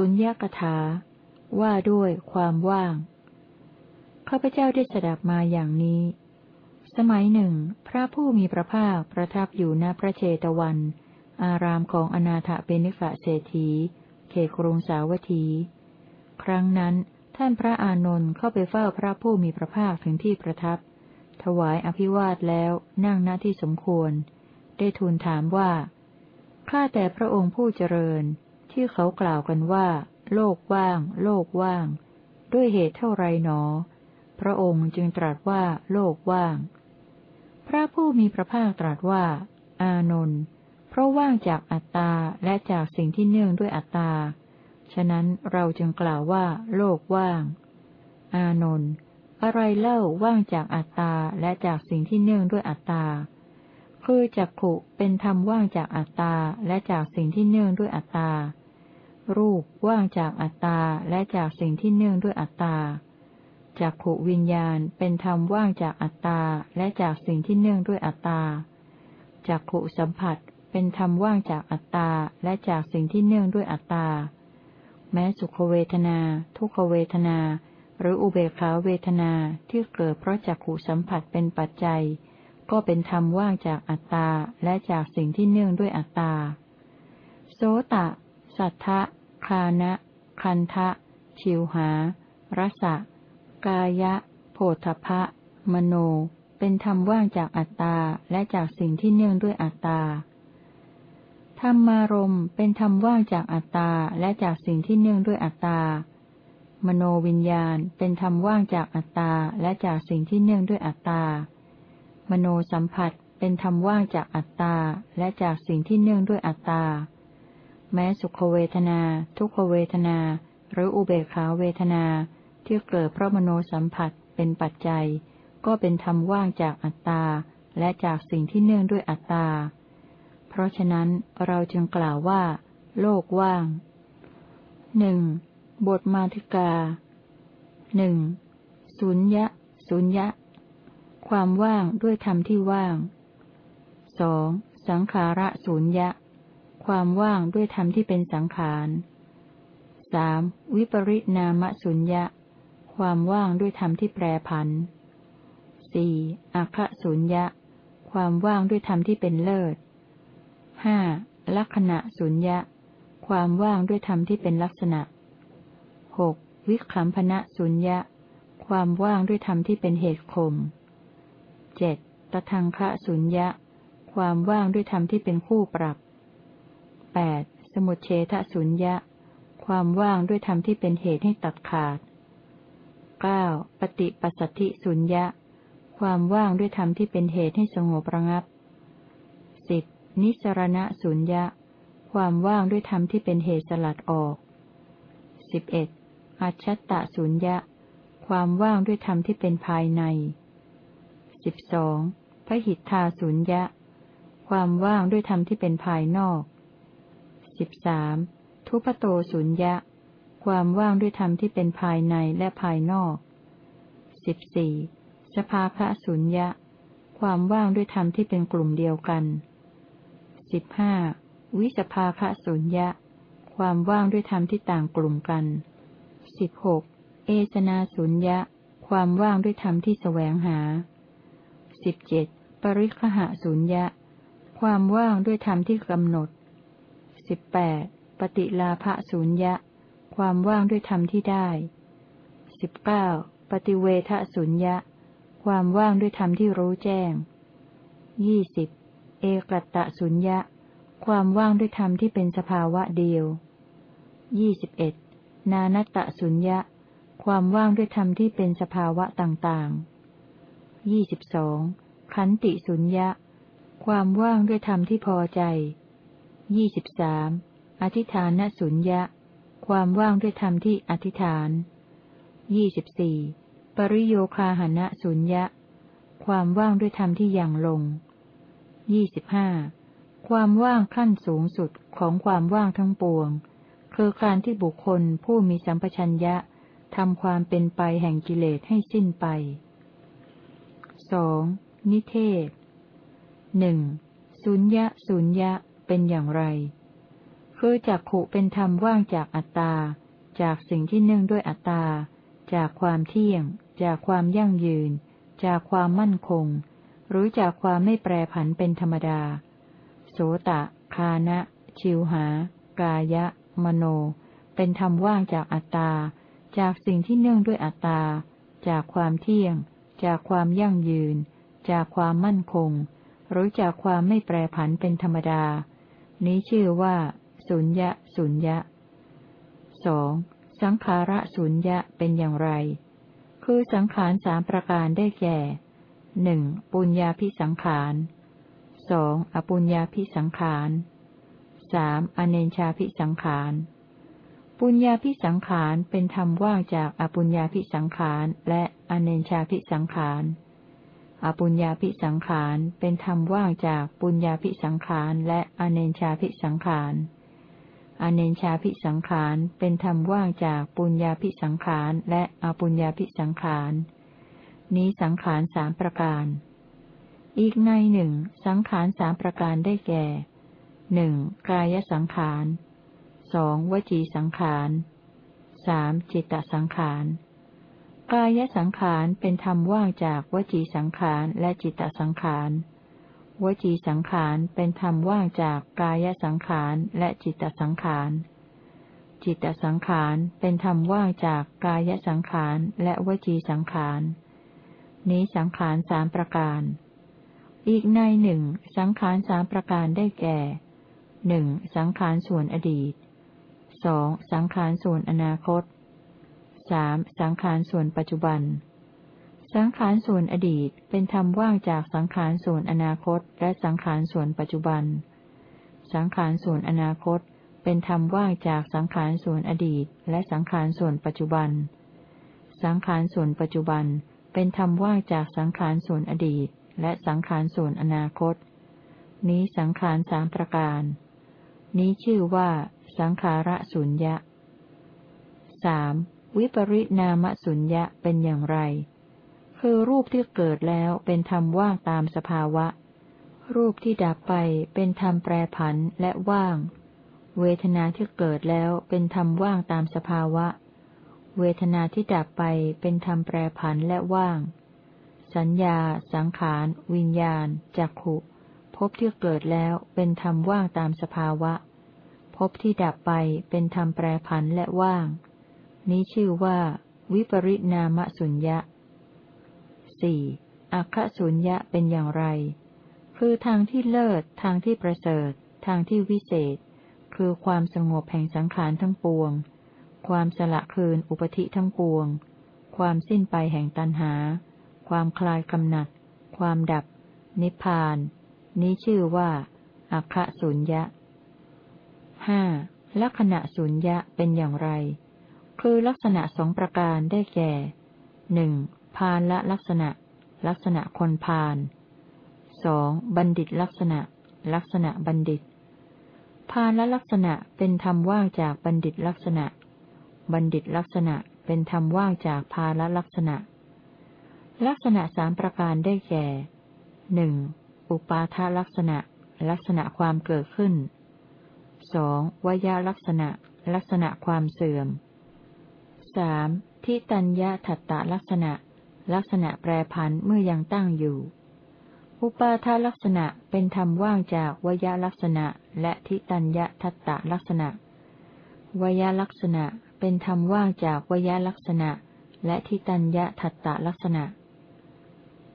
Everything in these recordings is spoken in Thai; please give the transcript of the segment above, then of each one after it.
สุญญกถา ว่าด้วยความว่าง ข้าพเจ้าได้สดับมาอย่างนี้ สมัยหนึ่ง พระผู้มีพระภาคประทับอยู่ณพระเชตวัน อารามของอนาถเบนิกะเศรษฐี เขกรุงสาวัตถี ครั้งนั้นท่านพระอานนท์เข้าไปเฝ้าพระผู้มีพระภาคถึงที่ประทับ ถวายอภิวาทแล้วนั่งณที่สมควร ได้ทูลถามว่า ข้าแต่พระองค์ผู้เจริญ ที่เขากล่าวกันว่า โลกว่าง โลกว่าง ด้วยเหตุเท่าไรหนอ พระองค์จึงตรัสว่า โลกว่าง พระผู้มีพระภาคตรัสว่า อานนท์เพราะว่างจากอัตตาและจากสิ่งที่เนื่องด้วยอัตตา ฉะนั้นเราจึงกล่าวว่า โลกว่าง อานนท์อะไรเล่าว่างจากอัตตาและจากสิ่งที่เนื่องด้วยอัตตา คือจักขุเป็นธรรมว่างจากอัตตาและจากสิ่งที่เนื่องด้วยอัตตา รูปว่างจากอัตตาและจากสิ่งที่เนื่องด้วยอัตตาจักขุวิญญาณเป็นธรรมว่างจากอัตตาและจากสิ่งที่เนื่องด้วยอัตตาจักขุสัมผัสเป็นธรรมว่างจากอัตตาและจากสิ่งที่เนื่องด้วยอัตตา แม้สุขเวทนา ทุกขเวทนา หรืออุเบกขาเวทนาที่เกิดเพราะจักขุสัมผัสเป็นปัจจัย ก็เป็นธรรมว่างจากอัตตาและจากสิ่งที่เนื่องด้วยอัตตา โสตะ สัทธะ คานะ คันทะ ชิวหา รสะ กายะ โพธพะ มโน เป็นธรรมว่างจากอัตตา และจากสิ่งที่เนื่องด้วยอัตตา ธรรมารมเป็นธรรมว่างจากอัตตา และจากสิ่งที่เนื่องด้วยอัตตา มโนวิญญาณ เป็นธรรมว่างจากอัตตา และจากสิ่งที่เนื่องด้วยอัตตา มโนสัมผัส เป็นธรรมว่างจากอัตตา และจากสิ่งที่เนื่องด้วยอัตตา แม้สุขเวทนา ทุกขเวทนา หรืออุเบกขาเวทนาที่เกิดเพราะมโนสัมผัสเป็นปัจจัย ก็เป็นธรรมว่างจากอัตตา และจากสิ่งที่เนื่องด้วยอัตตา เพราะฉะนั้นเราจึงกล่าวว่า โลกว่างหนึ่งบทมาธิกาหนึ่งสุญญะสุญญะ ความว่างด้วยธรรมที่ว่างสองสังขาระสุญญะ ความว่างด้วยธรรมที่เป็นสังขารสามวิปริณามสุญญะ ความว่างด้วยธรรมที่แปรผันสี่อัคสุญญะ ความว่างด้วยธรรมที่เป็นเลิศห้าลักษณะสุญญะ ความว่างด้วยธรรมที่เป็นลักษณะหกวิคัมพนะสุญญะ ความว่างด้วยธรรมที่เป็นเหตุคมเจ็ดตทังคะสุญญะ ความว่างด้วยธรรมที่เป็นคู่ปรับ แปดสมุเฉทสุญญะ ความว่างด้วยธรรมที่เป็นเหตุให้ตัดขาดเก้าปฏิปสัสสธิสุญญะ ความว่างด้วยธรรมที่เป็นเหตุให้สงบระงับสิบนิสรณะสุญญะ ความว่างด้วยธรรมที่เป็นเหตุสลัดออกสิบเอ็ดอัจฉตะสุญญะ ความว่างด้วยธรรมที่เป็นภายในสิบสองพหิทธาสุญญะ ความว่างด้วยธรรมที่เป็นภายนอก สิบสามทุพโตสุญญะ ความว่างด้วยธรรมที่เป็นภายในและภายนอกสิบสี่สภาพระสุญญะ ความว่างด้วยธรรมที่เป็นกลุ่มเดียวกันสิบห้าวิสภาคะสุญญะ ความว่างด้วยธรรมที่ต่างกลุ่มกันสิบหกเอสนาสุญญะ ความว่างด้วยธรรมที่แสวงหาสิบเจ็ดปริคหะสุญญะ ความว่างด้วยธรรมที่กำหนด สิบแปดปฏิลาภสุญญะ ความว่างด้วยธรรมที่ได้สิบเก้าปฏิเวทสุญญะ ความว่างด้วยธรรมที่รู้แจ้งยี่สิบเอกตะสุญญะ ความว่างด้วยธรรมที่เป็นสภาวะเดียวยี่สิบเอ็ดนานัตตะสุญญะ ความว่างด้วยธรรมที่เป็นสภาวะต่างๆยี่สิบสองขันติสุญญะ ความว่างด้วยธรรมที่พอใจ ยี่สิบสามอธิฐานสุญญะ ความว่างด้วยธรรมที่อธิษฐานยี่สิบสี่ปริโยคาหณะสุญญะ ความว่างด้วยธรรมที่ยังลงยี่สิบห้าความว่างขั้นสูงสุดของความว่างทั้งปวง คือการที่บุคคลผู้มีสัมปชัญญะทำความเป็นไปแห่งกิเลสให้สิ้นไปสองนิเทศหนึ่งสุญญะสุญญะ เป็นอย่างไร คือจักขุเป็นธรรมว่างจากอัตตา จากสิ่งที่เนื่องด้วยอัตตา จากความเที่ยง จากความยั่งยืน จากความมั่นคง หรือจากความไม่แปรผันเป็นธรรมดา โสตะ คานะ ชิวหา กายะ มโน เป็นธรรมว่างจากอัตตา จากสิ่งที่เนื่องด้วยอัตตา จากความเที่ยง จากความยั่งยืน จากความมั่นคงหรือจากความไม่แปรผันเป็นธรรมดา นี้ชื่อว่า สุญญะสุญญะสองสังขาระสุญญะเป็นอย่างไร คือสังขารสามประการได้แก่หนึ่งปุญญาพิสังขารสองอปุญญาพิสังขารสามอเนชาพิสังขาร ปุญญาพิสังขารเป็นธรรมว่างจากอปุญญาพิสังขารและอเนชาพิสังขาร อปุญญาพิสังขารเป็นธรรมว่างจากปุญญาพิสังขารและอเนชาพิสังขารอเนชาพิสังขารเป็นธรรมว่างจากปุญญาพิสังขารและอปุญญาพิสังขารนี้สังขารสามประการ อีกในหนึ่งสังขารสามประการได้แก่หนึ่งกายสังขารสองวจีสังขารสามจิตตสังขาร กายสังขารเป็นธรรมว่างจากวจีสังขารและจิตตสังขาร วจีสังขารเป็นธรรมว่างจากกายสังขารและจิตตสังขาร จิตตสังขารเป็นธรรมว่างจากกายสังขารและวจีสังขาร นี้สังขารสามประการ อีกในหนึ่งสังขารสามประการได้แก่หนึ่งสังขารส่วนอดีตสองสังขารส่วนอนาคต สามสังขารส่วนปัจจุบัน สังขารส่วนอดีตเป็นธรรมว่างจากสังขารส่วนอนาคต และสังขารส่วนปัจจุบัน สังขารส่วนอนาคต เป็นธรรมว่างจากสังขารส่วนอดีต และสังขารส่วนปัจจุบัน สังขารส่วนปัจจุบัน เป็นธรรมว่างจากสังขารส่วนอดีต และสังขารส่วนอนาคต นี้สังขารสามประการ นี้ชื่อว่า สังขาระสุญญะสาม วิปริณามสุญญะเป็นอย่างไร คือรูปที่เกิดแล้วเป็นธรรมว่างตามสภาวะ รูปที่ดับไปเป็นธรรมแปรผันและว่าง เวทนาที่เกิดแล้วเป็นธรรมว่างตามสภาวะ เวทนาที่ดับไปเป็นธรรมแปรผันและว่าง สัญญา สังขาร วิญญาณ จักขุพบที่เกิดแล้วเป็นธรรมว่างตามสภาวะ พบที่ดับไปเป็นธรรมแปรผันและว่าง นี้ชื่อว่า วิปริณามสุญญะสี่อัคสุญญะเป็นอย่างไร คือทางที่เลิศ ทางที่ประเสริฐ ทางที่วิเศษ คือความสงบแห่งสังขารทั้งปวง ความสละคืนอุปธิทั้งปวง ความสิ้นไปแห่งตัณหา ความคลายกำหนัด ความดับ นิพพาน นี้ชื่อว่าอัคสุญญะห้าลักษณะสุญญะเป็นอย่างไร คือลักษณะสองประการได้แก่หนึ่งพานละลักษณะ ลักษณะคนพานสองบัณฑิตลักษณะ ลักษณะบัณฑิต พานละลักษณะเป็นธรรมว่างจากบัณฑิตลักษณะ บัณฑิตลักษณะเป็นธรรมว่างจากพาละลักษณะ ลักษณะสามประการได้แก่หนึ่งอุปาทาลักษณะ ลักษณะความเกิดขึ้นสองวยาลักษณะ ลักษณะความเสื่อม สามทิตัญญาถัตตลักษณะ ลักษณะแปรพันเมื่อยังตั้งอยู่ อุปาทลักษณะเป็นธรรมว่างจากวยลักษณะ และทิตัญญาทัตตลักษณะ วยลักษณะเป็นธรรมว่างจากวยลักษณะ และทิตัญญาทัตตลักษณะ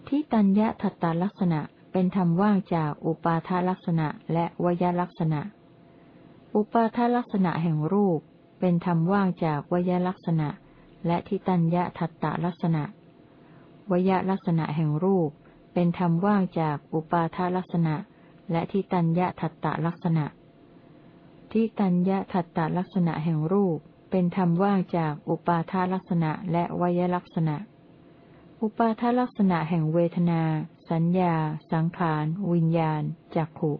ทิตัญญาทัตตลักษณะเป็นธรรมว่างจากอุปาทลักษณะและวยลักษณะ อุปาทลักษณะแห่งรูป เป็นธรรมว่างจากวยลักษณะ และทิตัญญทัตตลักษณะ วยลักษณะแห่งรูป เป็นธรรมว่างจากอุปาทลักษณะ และทิตัญญะทัตตลักษณะ ทิตัญญะทัตตลักษณะแห่งรูป เป็นธรรมว่างจากอุปาทลักษณะและวยลักษณะ อุปาทลักษณะแห่งเวทนา สัญญา สังขาร วิญญาณ จักขุ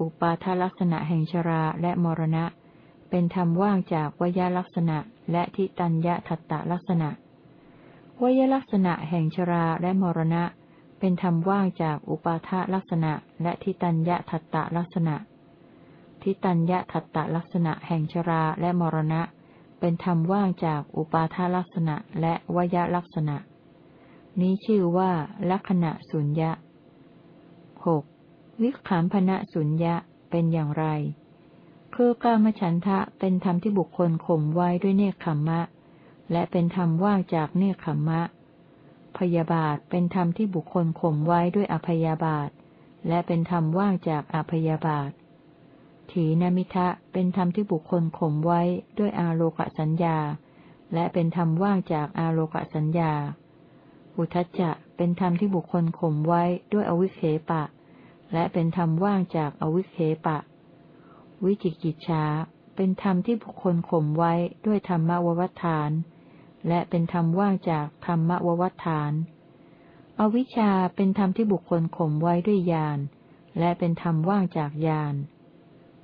อุปาทลักษณะแห่งชราและมรณะ เป็นธรรมว่างจากวยลักษณะและทิตัญญะทัตตลักษณะ วยลักษณะแห่งชราและมรณะ เป็นธรรมว่างจากอุปาทะลักษณะ และทิตัญญะทัตตลักษณะ ทิตัญญทัตตลักษณะแห่งชราและมรณะ เป็นธรรมว่างจากอุปาทลักษณะและวยลักษณะ นี้ชื่อว่าลักษณะสุญญะหกวิขามพนะสุญญะเป็นอย่างไร คือกามฉันทะเป็นธรรมที่บุคคลข่มไว้ด้วยเนคขมมะ และเป็นธรรมว่างจากเนคขมมะ พยาบาทเป็นธรรมที่บุคคลข่มไว้ด้วยอภยาบาท และเป็นธรรมว่างจากอภยาบาท ถีนมิทะเป็นธรรมที่บุคคลข่มไว้ด้วยอาโลกสัญญา และเป็นธรรมว่างจากอาโลกสัญญา อุทจจะเป็นธรรมที่บุคคลข่มไว้ด้วยอวิเคปะ และเป็นธรรมว่างจากอวิเคปะ วิจิกิจฉาเป็นธรรมที่บุคคลข่มไว้ด้วยธรรมววัฏฐาน และเป็นธรรมว่างจากธรรมววัฏฐาน อวิชชาเป็นธรรมที่บุคคลข่มไว้ด้วยญาณและเป็นธรรมว่างจากญาณ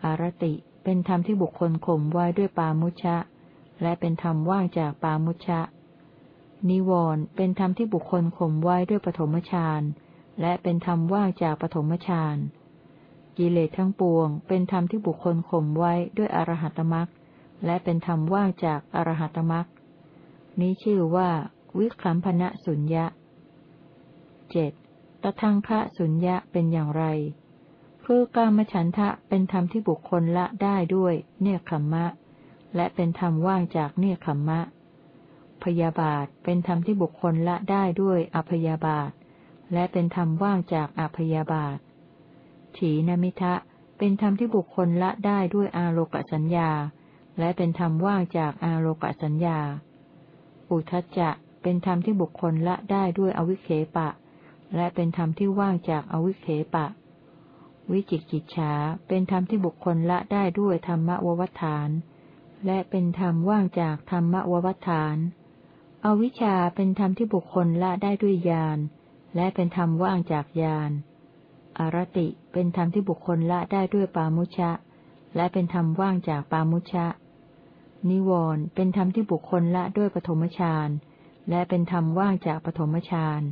อารติเป็นธรรมที่บุคคลข่มไว้ด้วยปามุชะ และเป็นธรรมว่างจากปามุชะ นิวรณ์เป็นธรรมที่บุคคลข่มไว้ด้วยปฐมฌานและเป็นธรรมว่างจากปฐมฌาน กิเลสทั้งปวง เป็นธรรมที่บุคคลข่มไว้ด้วยอรหัตมรักและเป็นธรรมว่างจากอรหัตมรักนี้ชื่อว่า วิคัมพนะสุญญะเจ็ดตทังคะสุญญะเป็นอย่างไร คือกามฉันทะเป็นธรรมที่บุคคลละได้ด้วย เนคขมมะ และเป็นธรรมว่างจากเนคขมมะ พยาบาทเป็นธรรมที่บุคคลละได้ด้วยอภยาบาท และเป็นธรรมว่างจากอาพยาบาท ถีนมิทะ เป็นธรรมที่บุคคลละได้ด้วยอาโลกสัญญา และเป็นธรรมว่างจากอาโลกสัญญา อุทจจะ เป็นธรรมที่บุคคลละได้ด้วยอวิเคปะ และเป็นธรรมที่ว่างจากอวิเคปะ วิจิกิจฉา เป็นธรรมที่บุคคลละได้ด้วยธรรมววัฏฐาน และเป็นธรรมว่างจากธรรมววัฏฐาน อวิชชาเป็นธรรมที่บุคคลละได้ด้วยญาณ และเป็นธรรมว่างจากญาณ อารติ เป็นธรรมที่บุคคลละได้ด้วยปามุชะ และเป็นธรรมว่างจากปามุชะ นิวรณ์เป็นธรรมที่บุคคลละด้วยปฐมฌานและเป็นธรรมว่างจากปฐมฌาน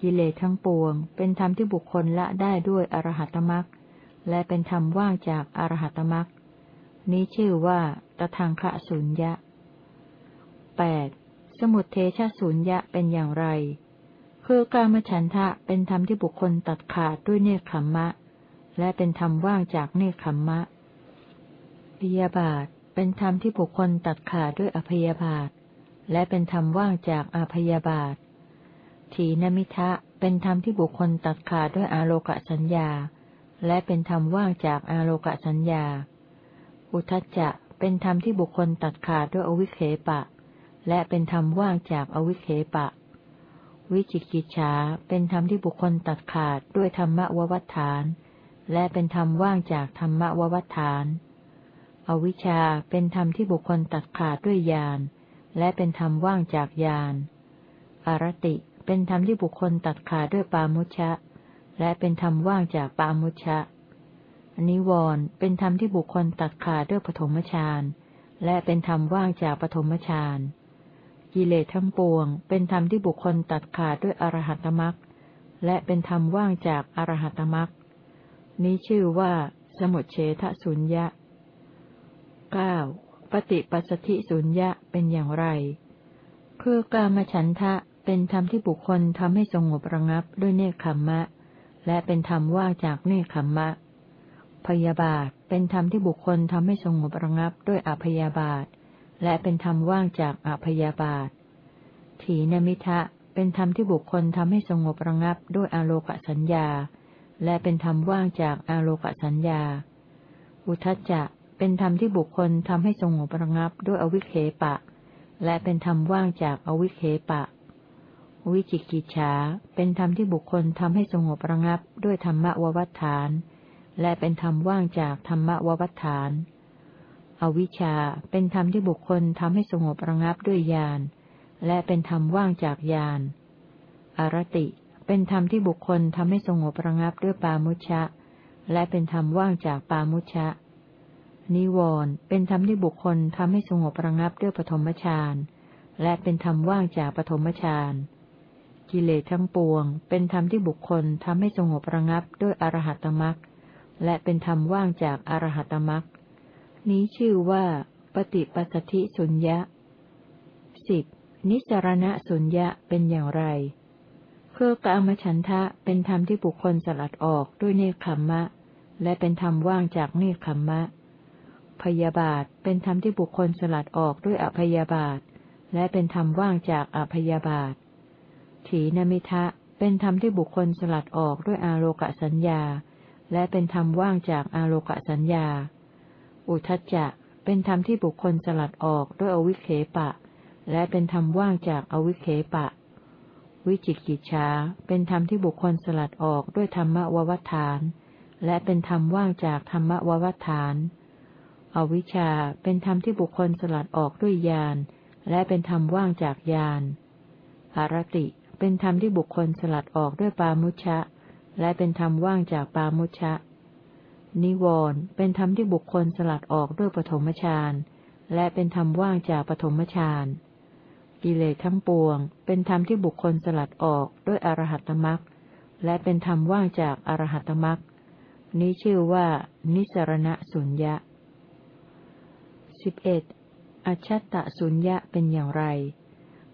กิเลสทั้งปวง เป็นธรรมที่บุคคลละได้ด้วยอรหัตมรักและเป็นธรรมว่างจากอรหัตมรักนี้ชื่อว่าตทางคะสุญญะแปดสมุทเทชสุญญะเป็นอย่างไร คือการมฉันทะเป็นธรรมที่บุคคลตัดขาดด้วยเนคขมมะ และเป็นธรรมว่างจากเนคขมมะปิยาบาทเป็นธรรมที่บุคคลตัดขาดด้วยอภยาบาท และเป็นธรรมว่างจากอาพยาบาท ถีนมิทะเป็นธรรมที่บุคคลตัดขาดด้วยอาโลกสัญญา และเป็นธรรมว่างจากอาโลกสัญญา อุทจจะเป็นธรรมที่บุคคลตัดขาดด้วยอวิเคปะ และเป็นธรรมว่างจากอวิเคปะ วิจิกิจฉาเป็นธรรมที่บุคคลตัดขาดด้วยธรรมววัฏฐาน และเป็นธรรมว่างจากธรรมววัฏฐาน อวิชชาเป็นธรรมที่บุคคลตัดขาดด้วยญาณและเป็นธรรมว่างจากญาณอารติเป็นธรรมที่บุคคลตัดขาดด้วยปามุชะ และเป็นธรรมว่างจากปามุชะ นิวรณ์เป็นธรรมที่บุคคลตัดขาดด้วยปฐมฌานและเป็นธรรมว่างจากปฐมฌาน กิเลสทั้งปวง เป็นธรรมที่บุคคลตัดขาดด้วยอรหัตมรักและเป็นธรรมว่างจากอรหัตมรักนี้ชื่อว่า สมุทเฉทสุญญะเก้าปฏิปัสสธิสุญญะเป็นอย่างไร คือกามฉันทะเป็นธรรมที่บุคคลทำให้สงบระงับด้วยเนคขมมะ และเป็นธรรมว่างจากเนคขมมะ พยาบาทเป็นธรรมที่บุคคลทำให้สงบระงับด้วยอภยาบาท และเป็นธรรมว่างจากอภยาบาท ถีนมิทะเป็นธรรมที่บุคคลทำให้สงบระงับด้วยอาโลกสัญญา และเป็นธรรมว่างจากอาโลกสัญญา อุทจจะ เป็นธรรมที่บุคคลทำให้สงบระงับด้วยอวิเคปะ และเป็นธรรมว่างจากอวิเคปะ วิจิกิจฉา เป็นธรรมที่บุคคลทำให้สงบระงับด้วยธรรมววัฏฐาน และเป็นธรรมว่างจากธรรมววัฏฐาน อวิชชาเป็นธรรมที่บุคคลทำให้สงบระงับด้วยญาณ และเป็นธรรมว่างจากญาณ อารติ เป็นธรรมที่บุคคลทำให้สงบระงับด้วยปามุชะ และเป็นธรรมว่างจากปามุชะ นิวรณ์เป็นธรรมที่บุคคลทำให้สงบระงับด้วยปฐมฌาน และเป็นธรรมว่างจากปฐมฌาน กิเลสทั้งปวง เป็นธรรมที่บุคคลทำให้สงบระงับด้วยอรหัตมรักและเป็นธรรมว่างจากอรหัตมรัก นี้ชื่อว่า ปฏิปัสสธิสุญญะสิบนิสรณะสุญญะเป็นอย่างไรเพื่อกามฉันทะเป็นธรรมที่บุคคลสลัดออกด้วยเนคขมมะ และเป็นธรรมว่างจากเนคขมมะ พยาบาทเป็นธรรมที่บุคคลสลัดออกด้วยอภยาบาท และเป็นธรรมว่างจากอภยาบาท ถีนมิทะเป็นธรรมที่บุคคลสลัดออกด้วยอาโลกสัญญา และเป็นธรรมว่างจากอาโลกสัญญา อุทจจะ เป็นธรรมที่บุคคลสลัดออกด้วยอวิเคปะ และเป็นธรรมว่างจากอวิเคปะ วิจิกิจชา เป็นธรรมที่บุคคลสลัดออกด้วยธรรมววัฏฐาน และเป็นธรรมว่างจากธรรมววัฏฐาน อวิชชา เป็นธรรมที่บุคคลสลัดออกด้วยญาณ และเป็นธรรมว่างจากญาณ อารติ เป็นธรรมที่บุคคลสลัดออกด้วยปามุชะ และเป็นธรรมว่างจากปามุชะ นิวรณ์เป็นธรรมที่บุคคลสลัดออกด้วยปฐมฌานและเป็นธรรมว่างจากปฐมฌานกิเลสทั้งปวง เป็นธรรมที่บุคคลสลัดออกด้วยอรหัตมรักและเป็นธรรมว่างจากอรหัตมรักนี้ชื่อว่า นิสรณสุญญะสิบเอ็ดอชัตตะสุญญะเป็นอย่างไร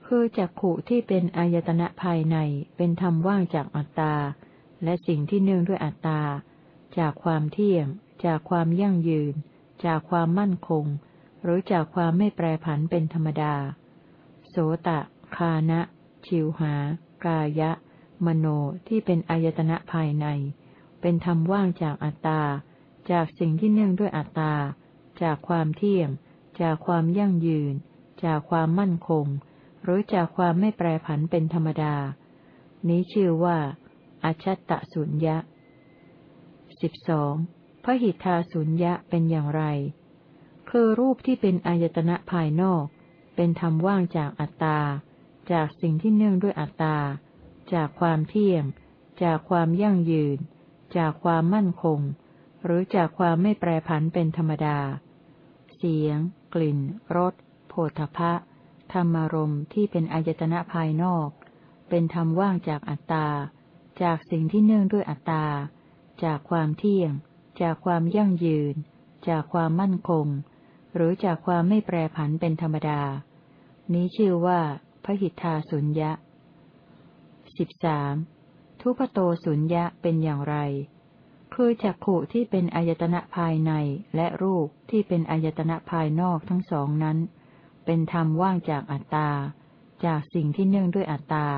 คือจักขุที่เป็นอายตนะภายในเป็นธรรมว่างจากอัตตา และสิ่งที่เนื่องด้วยอัตตา จากความเที่ยง จากความยั่งยืน จากความมั่นคง หรือจากความไม่แปรผันเป็นธรรมดา โสตะ คานะ ชิวหา กายะ มโนที่เป็นอายตนะภายใน เป็นธรรมว่างจากอัตตา จากสิ่งที่เนื่องด้วยอัตตา จากความเที่ยง จากความยั่งยืน จากความมั่นคง หรือจากความไม่แปรผันเป็นธรรมดา นี้ชื่อว่า อชัตตสุญญะ สิบสองพระหิทธาสุญญะเป็นอย่างไร คือรูปที่เป็นอายตนะภายนอก เป็นธรรมว่างจากอัตตา จากสิ่งที่เนื่องด้วยอัตตา จากความเที่ยง จากความยั่งยืน จากความมั่นคง หรือจากความไม่แปรผันเป็นธรรมดา เสียง กลิ่น รสโผฏฐะธรรมารมที่เป็นอายตนะภายนอก เป็นธรรมว่างจากอัตตา จากสิ่งที่เนื่องด้วยอัตตา จากความเที่ยง จากความยั่งยืน จากความมั่นคง หรือจากความไม่แปรผันเป็นธรรมดา นี้ชื่อว่าพหิทธาสุญญะสิบสามทุปโตสุญญะเป็นอย่างไร คือจักขุที่เป็นอายตนะภายในและรูปที่เป็นอายตนะภายนอกทั้งสองนั้น เป็นธรรมว่างจากอัตตา จากสิ่งที่เนื่องด้วยอัตตา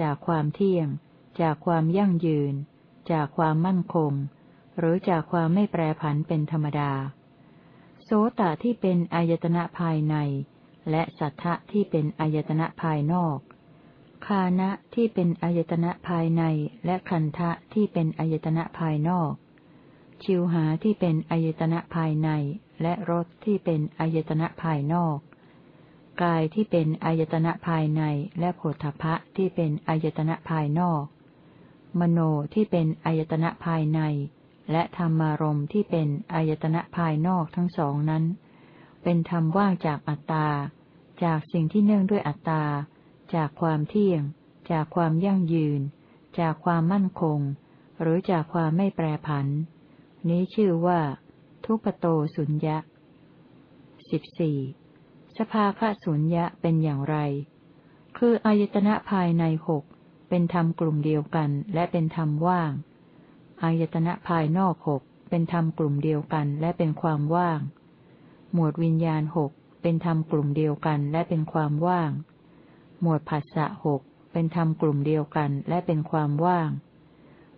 จากความเที่ยง จากความยั่งยืน จากความมั่นคง หรือจากความไม่แปรผันเป็นธรรมดา โสตที่เป็นอายตนะภายใน และสัทธะที่เป็นอายตนะภายนอก คานะที่เป็นอายตนะภายใน และคันทะที่เป็นอายตนะภายนอก ชิวหาที่เป็นอายตนะภายใน และรสที่เป็นอายตนะภายนอกกายที่เป็นอายตนะภายในและโผฏฐะที่เป็นอายตนะภายนอก มโนที่เป็นอายตนะภายใน และธรรมารมที่เป็นอายตนะภายนอกทั้งสองนั้น เป็นธรรมว่างจากอัตตา จากสิ่งที่เนื่องด้วยอัตตา จากความเที่ยง จากความยั่งยืน จากความมั่นคง หรือจากความไม่แปรผัน นี้ชื่อว่า ทุปโตสุญญะสิบสี่สภาคะสุญญะเป็นอย่างไร คืออายตนะภายในหก เป็นธรรมกลุ่มเดียวกันและเป็นธรรมว่าง อายตนะภายนอกหกเป็นธรรมกลุ่มเดียวกันและเป็นความว่าง หมวดวิญญาณหกเป็นธรรมกลุ่มเดียวกันและเป็นความว่าง หมวดผัสสะหกเป็นธรรมกลุ่มเดียวกันและเป็นความว่าง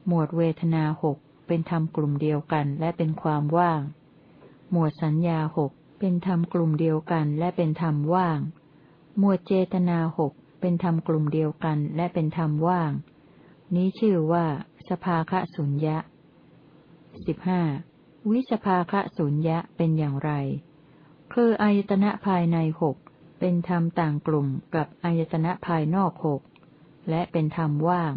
หมวดเวทนาหกเป็นธรรมกลุ่มเดียวกันและเป็นความว่าง หมวดสัญญาหกเป็นธรรมกลุ่มเดียวกันและเป็นธรรมว่าง หมวดเจตนาหก เป็นธรรมกลุ่มเดียวกันและเป็นธรรมว่าง นี้ชื่อว่า สภาคะสุญญะสิบห้าวิสภาคะสุญญะเป็นอย่างไร คืออายตนะภายในหกเป็นธรรมต่างกลุ่มกับอายตนะภายนอกหกและเป็นธรรมว่าง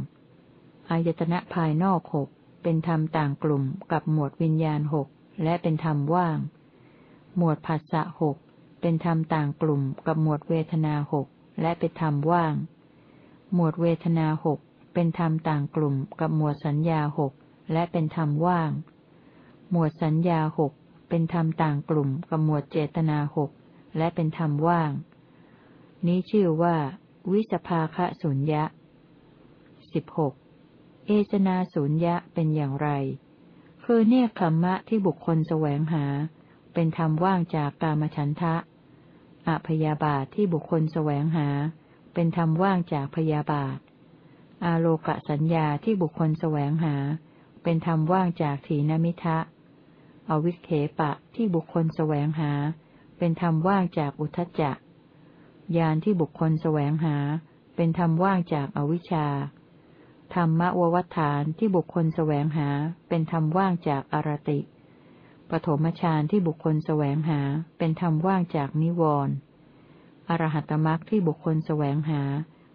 อายตนะภายนอกหกเป็นธรรมต่างกลุ่มกับหมวดวิญญาณหกและเป็นธรรมว่าง หมวดผัสสะหกเป็นธรรมต่างกลุ่มกับหมวดเวทนาหก และเป็นธรรมว่าง หมวดเวทนาหกเป็นธรรมต่างกลุ่มกับหมวดสัญญาหกและเป็นธรรมว่าง หมวดสัญญาหกเป็นธรรมต่างกลุ่มกับหมวดเจตนาหกและเป็นธรรมว่าง นี้ชื่อว่า วิสภาคะสุญญะสิบหกเอจนาสุญญะเป็นอย่างไร คือเนคขมมะที่บุคคลแสวงหา เป็นธรรมว่างจากกามฉันทะ อพยาบาทที่บุคคลแสวงหา เป็นธรรมว่างจากพยาบาท อาโลกสัญญาที่บุคคลแสวงหา เป็นธรรมว่างจากถีนมิทะ อวิเคปะที่บุคคลแสวงหา เป็นธรรมว่างจากอุทจจะยานที่บุคคลแสวงหา เป็นธรรมว่างจากอวิชชา ธรรมววัฏฐานที่บุคคลแสวงหา เป็นธรรมว่างจากอารติ ปฐมฌานที่บุคคลแสวงหาเป็นธรรมว่างจากนิวรณ์อรหัตมรักที่บุคคลแสวงหา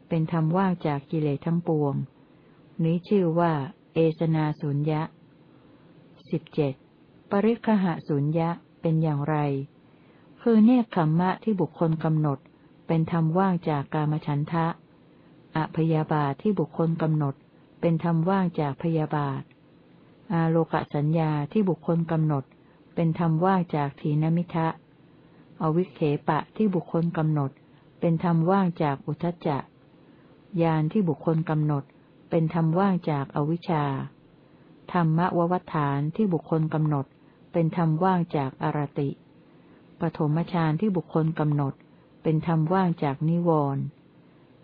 เป็นธรรมว่างจากกิเลสทั้งปวง นี้ชื่อว่า เอสนาสุญญะสิบเจ็ดปริคหะสุญญะเป็นอย่างไร คือเนคขมมะที่บุคคลกำหนด เป็นธรรมว่างจากกามฉันทะอพยาบาทที่บุคคลกำหนด เป็นธรรมว่างจากพยาบาท อาโลกสัญญาที่บุคคลกำหนด เป็นธรรมว่างจากถีนมิทะ อวิเคปะที่บุคคลกำหนด เป็นธรรมว่างจากอุทจจะ ยานที่บุคคลกำหนด เป็นธรรมว่างจากอวิชชา ธรรมววัฏฐานที่บุคคลกำหนด เป็นธรรมว่างจากอารติ ปฐมฌานที่บุคคลกำหนด เป็นธรรมว่างจากนิวรณ์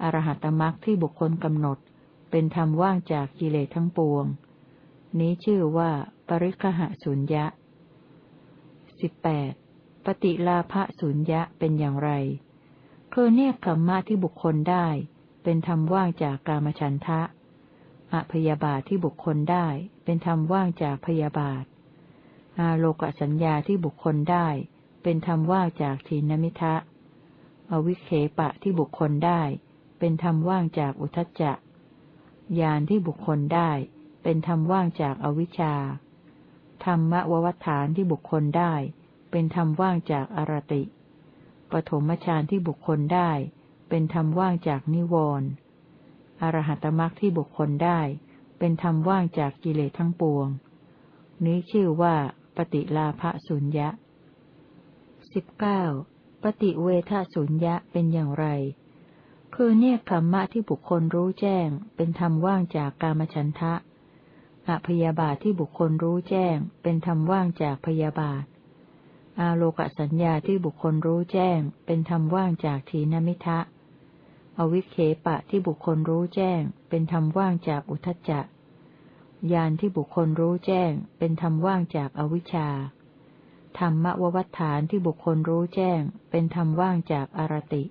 อรหัตมรักที่บุคคลกำหนด เป็นธรรมว่างจากกิเลสทั้งปวง นี้ชื่อว่า ปริคหะสุญญะ สิบแปดปฏิลาภสุญญะเป็นอย่างไร คือเนคขมมะที่บุคคลได้ เป็นธรรมว่างจากกามฉันทะอพยาบาทที่บุคคลได้ เป็นธรรมว่างจากพยาบาท อาโลกสัญญาที่บุคคลได้ เป็นธรรมว่างจากทีนมิทะ อวิเคปะที่บุคคลได้ เป็นธรรมว่างจากอุทจจะ ญาณที่บุคคลได้ เป็นธรรมว่างจากอวิชชา ธรรมววัฏฐานที่บุคคลได้ เป็นธรรมว่างจากอารติ ปฐมฌานที่บุคคลได้ เป็นธรรมว่างจากนิวรณ์อรหัตมรักที่บุคคลได้ เป็นธรรมว่างจากกิเลสทั้งปวง นี้ชื่อว่าปฏิลาภสุญญะสิบเก้าปฏิเวทสุญญะเป็นอย่างไร คือเนคขมมะที่บุคคลรู้แจ้ง เป็นธรรมว่างจากกามฉันทะ อพยาบาทที่บุคคลรู้แจ้ง เป็นธรรมว่างจากพยาบาท อาโลกสัญญาที่บุคคลรู้แจ้ง เป็นธรรมว่างจากทีนมิทะ อวิเคปะที่บุคคลรู้แจ้ง เป็นธรรมว่างจากอุทจจะญาณที่บุคคลรู้แจ้ง เป็นธรรมว่างจากอวิชชา ธรรมววัฏฐานที่บุคคลรู้แจ้ง เป็นธรรมว่างจากอารติ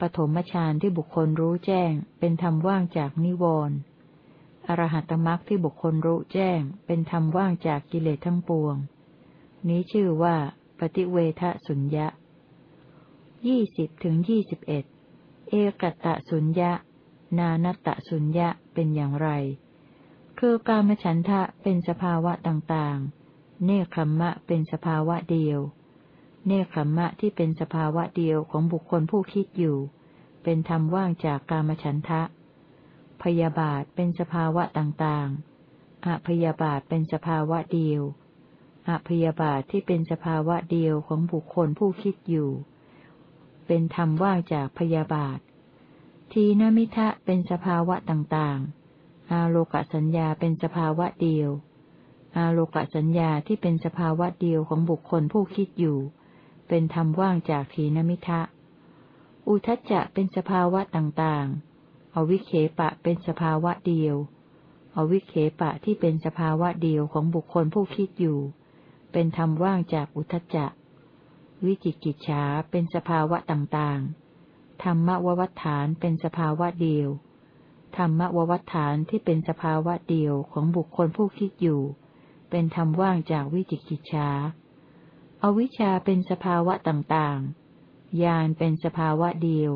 ปฐมฌานที่บุคคลรู้แจ้ง เป็นธรรมว่างจากนิวรณ์ อรหัตมรักที่บุคคลรู้แจ้ง เป็นธรรมว่างจากกิเลสทั้งปวง นี้ชื่อว่า ปฏิเวทสุญญะยี่สิบถึงยี่สิบเอ็ดเอกตะสุญญะ นานตตสุญญะเป็นอย่างไร คือการมฉันทะเป็นสภาวะต่างๆ เนคขมมะเป็นสภาวะเดียว เนคขมมะที่เป็นสภาวะเดียวของบุคคลผู้คิดอยู่ เป็นธรรมว่างจากการมฉันทะ พยาบาทเป็นสภาวะต่างๆ อพยาบาทเป็นสภาวะเดียว อพยาบาทที่เป็นสภาวะเดียวของบุคคลผู้คิดอยู่ เป็นธรรมว่างจากพยาบาท ทีนมิทะเป็นสภาวะต่างๆ อาโลกสัญญาเป็นสภาวะเดียว อาโลกสัญญาที่เป็นสภาวะเดียวของบุคคลผู้คิดอยู่ เป็นธรรมว่างจากทีนมิทะ อุทจจะเป็นสภาวะต่างๆ อวิเคปะเป็นสภาวะเดียว อวิเคปะที่เป็นสภาวะเดียวของบุคคลผู้คิดอยู่ เป็นธรรมว่างจากอุทจจะ วิจิกิจฉาเป็นสภาวะต่างๆ ธรรมววัฏฐานเป็นสภาวะเดียว ธรรมววัฏฐานที่เป็นสภาวะเดียวของบุคคลผู้คิดอยู่ เป็นธรรมว่างจากวิจิกิจฉาอวิชชาเป็นสภาวะต่างๆ ญาณเป็นสภาวะเดียว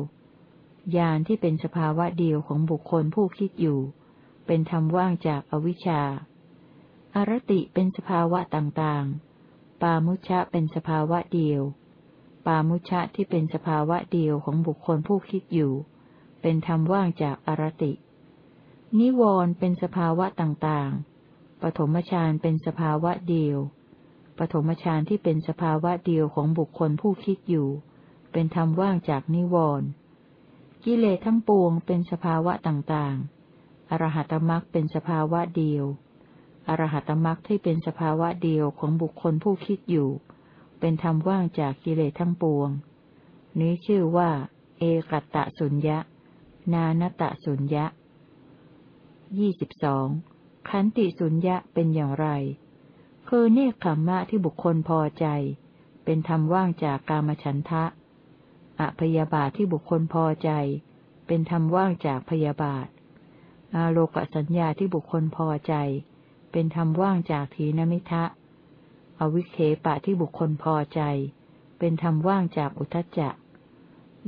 ญาณที่เป็นสภาวะเดียวของบุคคลผู้คิดอยู่ เป็นธรรมว่างจากอวิชชา อารติเป็นสภาวะต่างๆ ปามุชะเป็นสภาวะเดียว ปามุชะที่เป็นสภาวะเดียวของบุคคลผู้คิดอยู่ เป็นธรรมว่างจากอารติ นิวรณ์เป็นสภาวะต่างๆ ปฐมฌานเป็นสภาวะเดียว ปฐมฌานที่เป็นสภาวะเดียวของบุคคลผู้คิดอยู่ เป็นธรรมว่างจากนิวรณ์ กิเลสทั้งปวงเป็นสภาวะต่างๆ อรหัตมรักเป็นสภาวะเดียว อรหัตมรักที่เป็นสภาวะเดียวของบุคคลผู้คิดอยู่ เป็นธรรมว่างจากกิเลสทั้งปวง นี้ชื่อว่า เอกัตตะสุญญะ นานตะสุญญะยี่สิบสองขันติสุญญะเป็นอย่างไร คือเนคขมมะที่บุคคลพอใจ เป็นธรรมว่างจากกามฉันทะ อพยาบาทที่บุคคลพอใจ เป็นธรรมว่างจากพยาบาท อาโลกสัญญาที่บุคคลพอใจ เป็นธรรมว่างจากทีนมิทะ อวิเคปะที่บุคคลพอใจ เป็นธรรมว่างจากอุทจจะ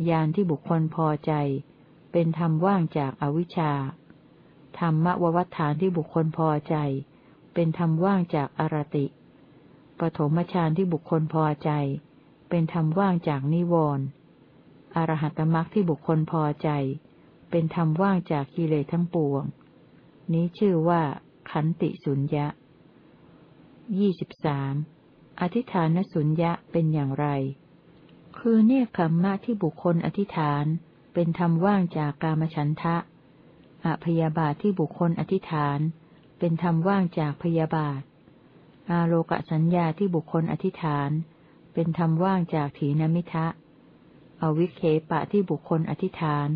ยานที่บุคคลพอใจ เป็นธรรมว่างจากอวิชชา ธรรมววัฏฐานที่บุคคลพอใจ เป็นธรรมว่างจากอารติ ปฐมฌานที่บุคคลพอใจ เป็นธรรมว่างจากนิวรณ์ อรหัตมรักที่บุคคลพอใจ เป็นธรรมว่างจากกิเลสทั้งปวง นี้ชื่อว่า ขันติสุญญะยี่สิบสามอธิฐานสุญญะเป็นอย่างไร คือเนคขมมะที่บุคคลอธิษฐาน เป็นธรรมว่างจากกามฉันทะอพยาบาทที่บุคคลอธิษฐาน เป็นธรรมว่างจากพยาบาท อาโลกสัญญาที่บุคคลอธิษฐาน เป็นธรรมว่างจากถีนมิทะ อวิเคปะที่บุคคลอธิษฐาน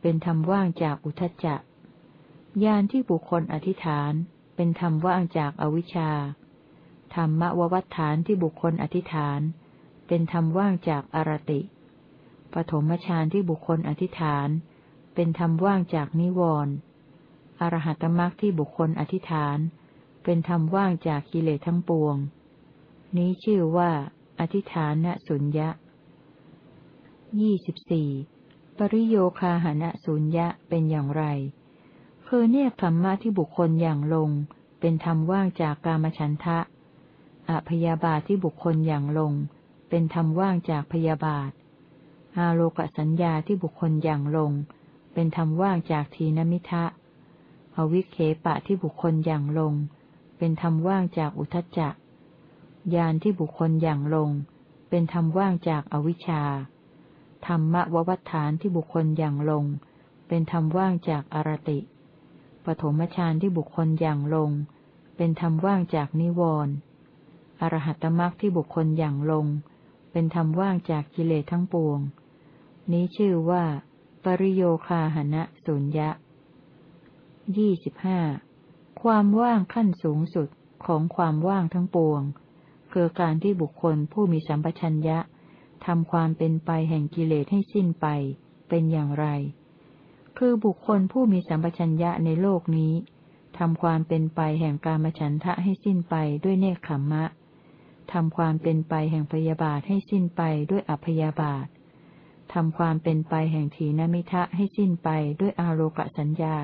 เป็นธรรมว่างจากอุทจจะญาณที่บุคคลอธิษฐาน เป็นธรรมว่างจากอวิชชาธรรมววัฏฐานที่บุคคลอธิษฐาน เป็นธรรมว่างจากอารติ ปฐมฌานที่บุคคลอธิษฐาน เป็นธรรมว่างจากนิวรณ์อรหัตมรักที่บุคคลอธิษฐาน เป็นธรรมว่างจากกิเลสทั้งปวง นี้ชื่อว่า อธิฐานะสุญญะ ยี่สิบสี่ปริโยคาหณะสุญญะเป็นอย่างไร คือเนี่ยธรรมะที่บุคคลอย่างลง เป็นธรรมว่างจากกามฉันทะอพยาบาทที่บุคคลอย่างลง เป็นธรรมว่างจากพยาบาท อาโลกสัญญาที่บุคคลอย่างลง เป็นธรรมว่างจากทีนมิทะ อวิเคปะที่บุคคลอย่างลง เป็นธรรมว่างจากอุทจจะญาณที่บุคคลอย่างลง เป็นธรรมว่างจากอวิชชา ธรรมววัฏฐานที่บุคคลอย่างลง เป็นธรรมว่างจากอารติ ปฐมฌานที่บุคคลอย่างลง เป็นธรรมว่างจากนิวรณ์อรหัตมรักที่บุคคลอย่างลง เป็นธรรมว่างจากกิเลสทั้งปวง นี้ชื่อว่า ปริโยคาหณะสุญญะยี่สิบห้าความว่างขั้นสูงสุดของความว่างทั้งปวง คือการที่บุคคลผู้มีสัมปชัญญะ ทำความเป็นไปแห่งกิเลสให้สิ้นไป เป็นอย่างไร คือบุคคลผู้มีสัมปชัญญะในโลกนี้ทำความเป็นไปแห่งการมฉันทะให้สิ้นไปด้วยเนคขมมะ ทำความเป็นไปแห่งพยาบาทให้สิ้นไปด้วยอภยาบาท ทำความเป็นไปแห่งถีนมิทะให้สิ้นไปด้วยอาโลกสัญญา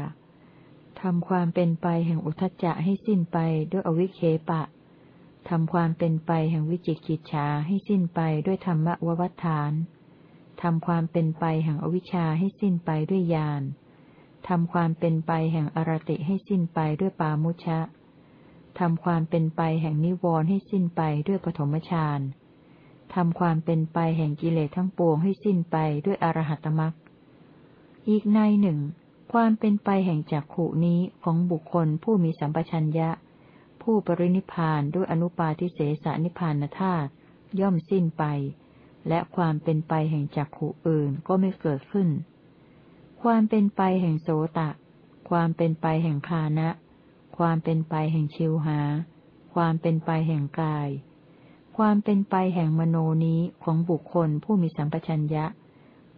ทำความเป็นไปแห่งอุทจจะให้สิ้นไปด้วยอวิเคปะ ทำความเป็นไปแห่งวิจิกิจฉาให้สิ้นไปด้วยธรรมววัฏฐาน ทำความเป็นไปแห่งอวิชชาให้สิ้นไปด้วยญาณ ทำความเป็นไปแห่งอรติให้สิ้นไปด้วยปามุชะ ทำความเป็นไปแห่งนิวรณ์ให้สิ้นไปด้วยปฐมฌาน ทำความเป็นไปแห่งกิเลสทั้งปวงให้สิ้นไปด้วยอรหัตมรักอีกในหนึ่ง ความเป็นไปแห่งจักขุนี้ของบุคคลผู้มีสัมปชัญญะ ผู้ปรินิพานด้วยอนุปาทิเสสนิพานธาตุย่อมสิ้นไป และความเป็นไปแห่งจักขุอื่นก็ไม่เกิดขึ้น ความเป็นไปแห่งโสตะ ความเป็นไปแห่งคานะ ความเป็นไปแห่งชิวหา ความเป็นไปแห่งกาย ความเป็นไปแห่งมโนนี้ของบุคคลผู้มีสัมปชัญญะ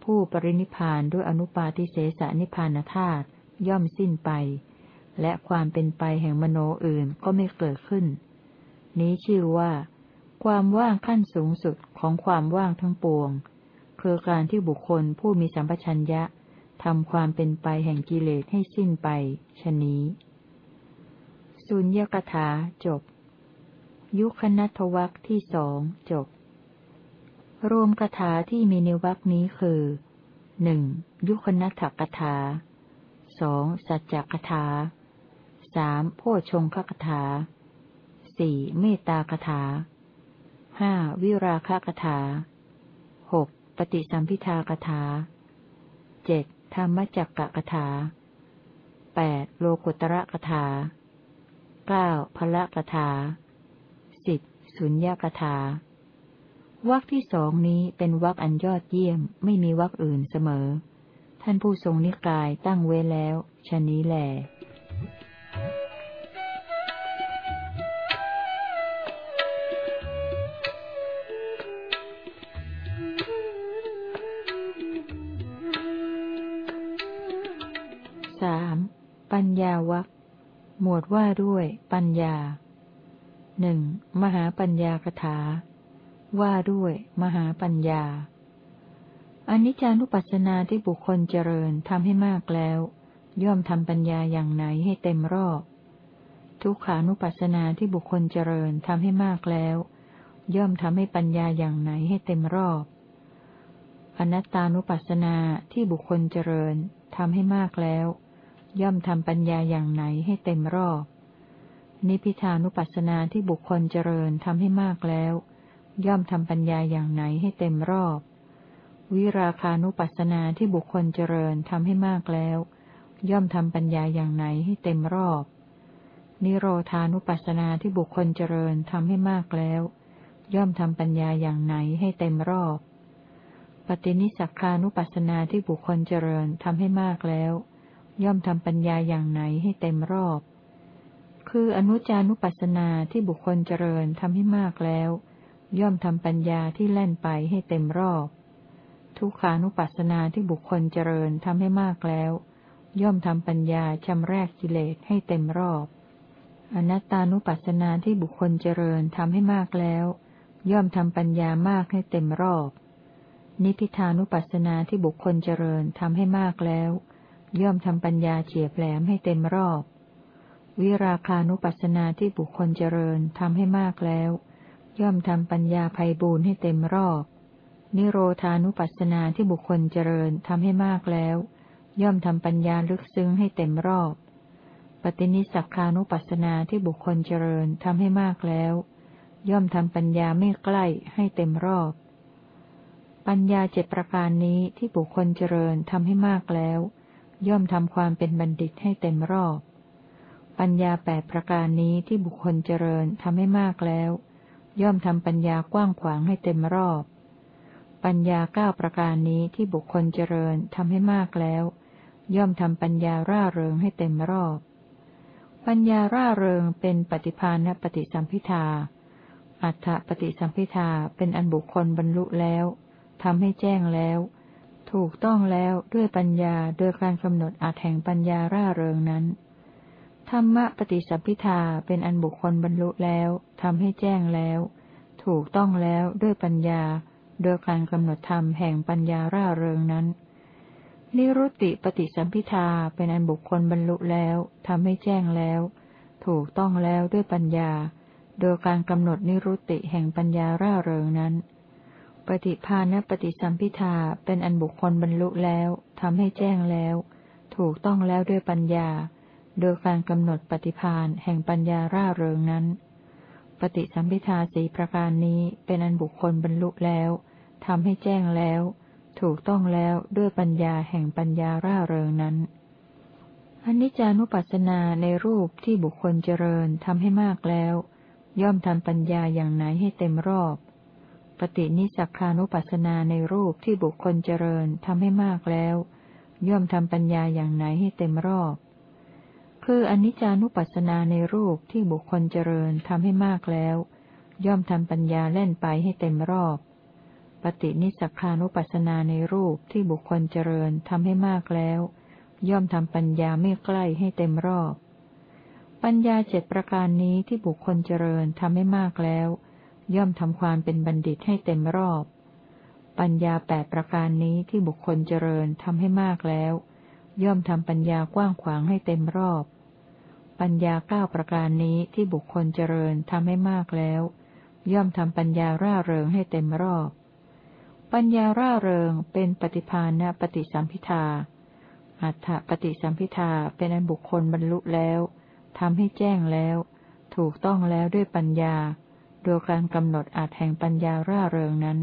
ผู้ปรินิพานด้วยอนุปาทิเสสนิพานธาตุย่อมสิ้นไป และความเป็นไปแห่งมโนอื่นก็ไม่เกิดขึ้น นี้ชื่อว่า ความว่างขั้นสูงสุดของความว่างทั้งปวง คือการที่บุคคลผู้มีสัมปชัญญะทำความเป็นไปแห่งกิเลสให้สิ้นไปชนี้สุญญกถาจบ ยุคนัทวักที่สองจบ รวมกถาที่มีในวักนี้คือหนึ่งยุคนัทกถาสองสัจจกถา สามโพชงคกถาสี่เมตตากถาห้าวิราคะกถาหกปฏิสัมพิทากถาเจ็ดธรรมจักกะกถาแปดโลกุตระกถาเก้าพละกถาสิบสุญญากถาวรรคที่สองนี้เป็นวรรคอันยอดเยี่ยม ไม่มีวรรคอื่นเสมอ ท่านผู้ทรงนิกายตั้งเว้แล้วชนี้แหลส วัคหมวดว่าด้วย ปัญญาหนึ่งมหาปัญญากถา ว่าด้วย มหาปัญญาอนิจจานุปัสสนาที่บุคคลเจริญทำให้มากแล้ว ย่อมทำปัญญาอย่างไหนให้เต็มรอบ ทุกขานุปัสสนาที่บุคคลเจริญทำให้มากแล้ว ย่อมทำให้ปัญญาอย่างไหนให้เต็มรอบ อนัตตานุปัสสนาที่บุคคลเจริญทำให้มากแล้ว ย่อมทำปัญญาอย่างไหนให้เต็มรอบ นิพิทานุปัสสนาที่บุคคลเจริญทำให้มากแล้ว ย่อมทำปัญญาอย่างไหนให้เต็มรอบ วิราคานุปัสสนาที่บุคคลเจริญทำให้มากแล้ว ย่อมทำปัญญาอย่างไหนให้เต็มรอบ นิโรธานุปัสสนาที่บุคคลเจริญทำให้มากแล้ว ย่อมทำปัญญาอย่างไหนให้เต็มรอบ ปฏินิสักคานุปัสสนาที่บุคคลเจริญทำให้มากแล้ว ย่อมทำปัญญาอย่างไหนให้เต็มรอบ คืออนุจานุปัสสนาที่บุคคลเจริญทำให้มากแล้ว ย่อมทำปัญญาที่แล่นไปให้เต็มรอบ ทุกขานุปัสสนาที่บุคคลเจริญทำให้มากแล้ว ย่อมทำปัญญาชำแรกกิเลสให้เต็มรอบ อนัตตานุปัสสนาที่บุคคลเจริญทำให้มากแล้ว ย่อมทำปัญญามากให้เต็มรอบ นิพิทานุปัสสนาที่บุคคลเจริญทำให้มากแล้ว ย่อมทำปัญญาเฉียบแหลมให้เต็มรอบ วิราคานุปัสสนาที่บุคคลเจริญทำให้มากแล้ว ย่อมทำปัญญาภัยบูนให้เต็มรอบ นิโรธานุปัสสนาที่บุคคลเจริญทำให้มากแล้ว ย่อมทำปัญญาลึกซึ้งให้เต็มรอบ ปฏินิสักคานุปัสสนาที่บุคคลเจริญทำให้มากแล้ว ย่อมทำปัญญาไม่ใกล้ให้เต็มรอบ ปัญญาเจ็ดประการนี้ที่บุคคลเจริญทำให้มากแล้ว ย่อมทำความเป็นบัณฑิตให้เต็มรอบ ปัญญาแปดประการนี้ที่บุคคลเจริญทำให้มากแล้ว ย่อมทำปัญญากว้างขวางให้เต็มรอบ ปัญญาเก้าประการนี้ที่บุคคลเจริญทำให้มากแล้ว ย่อมทำปัญญาร่าเริงให้เต็มรอบ ปัญญาร่าเริงเป็นปฏิภาณปฏิสัมพิทา อัฏฐปฏิสัมพิทาเป็นอันบุคคลบรรลุแล้วทำให้แจ้งแล้ว ถูกต้องแล้วด้วยปัญญาโดยการกำหนดอัตแห่งปัญญาร่าเริงนั้น ธรรมะปฏิสัมพิทาเป็นอันบุคคลบรรลุแล้วทำให้แจ้งแล้ว ถูกต้องแล้วด้วยปัญญา โดยการกำหนดธรรมแห่งปัญญาร่าเริงนั้น นิรุตติปฏิสัมพิทาเป็นอันบุคคลบรรลุแล้วทำให้แจ้งแล้ว ถูกต้องแล้วด้วยปัญญา โดยการกำหนดนิรุตติแห่งปัญญาร่าเริงนั้น ปฏิภาณปฏิสัมพิทาเป็นอันบุคคลบรรลุแล้วทำให้แจ้งแล้ว ถูกต้องแล้วด้วยปัญญา โดยการกำหนดปฏิภาณแห่งปัญญาร่าเริงนั้น ปฏิสัมพิทาสีประการนี้เป็นอันบุคคลบรรลุแล้วทำให้แจ้งแล้ว ถูกต้องแล้วด้วยปัญญาแห่งปัญญาร่าเริงนั้นอนิจจานุปัสสนาในรูปที่บุคคลเจริญทำให้มากแล้ว ย่อมทำปัญญาอย่างไหนให้เต็มรอบ ปฏินิสักานุปัสสนาในรูปที่บุคคลเจริญทำให้มากแล้ว ย่อมทำปัญญาอย่างไหนให้เต็มรอบ คืออนิจจานุปัสสนาในรูปที่บุคคลเจริญทำให้มากแล้ว ย่อมทำปัญญาเล่นไปให้เต็มรอบ ปฏินิสักานุปัสสนาในรูปที่บุคคลเจริญทำให้มากแล้ว ย่อมทำปัญญาไม่ใกล้ให้เต็มรอบ ปัญญาเจ็ดประการนี้ที่บุคคลเจริญทำให้มากแล้ว ย่อมทำความเป็นบัณฑิตให้เต็มรอบ ปัญญาแปดประการนี้ที่บุคคลเจริญทำให้มากแล้ว ย่อมทำปัญญากว้างขวางให้เต็มรอบ ปัญญาเก้าประการนี้ที่บุคคลเจริญทำให้มากแล้ว ย่อมทำปัญญาร่าเริงให้เต็มรอบ ปัญญาร่าเริงเป็นปฏิภาณปฏิสัมพิทาอัฏฐปฏิสัมพิทาเป็นอันบุคคลบรรลุแล้วทำให้แจ้งแล้ว ถูกต้องแล้วด้วยปัญญา โดยการกำหนดอาจแห่งปัญญาร่าเริงนั้น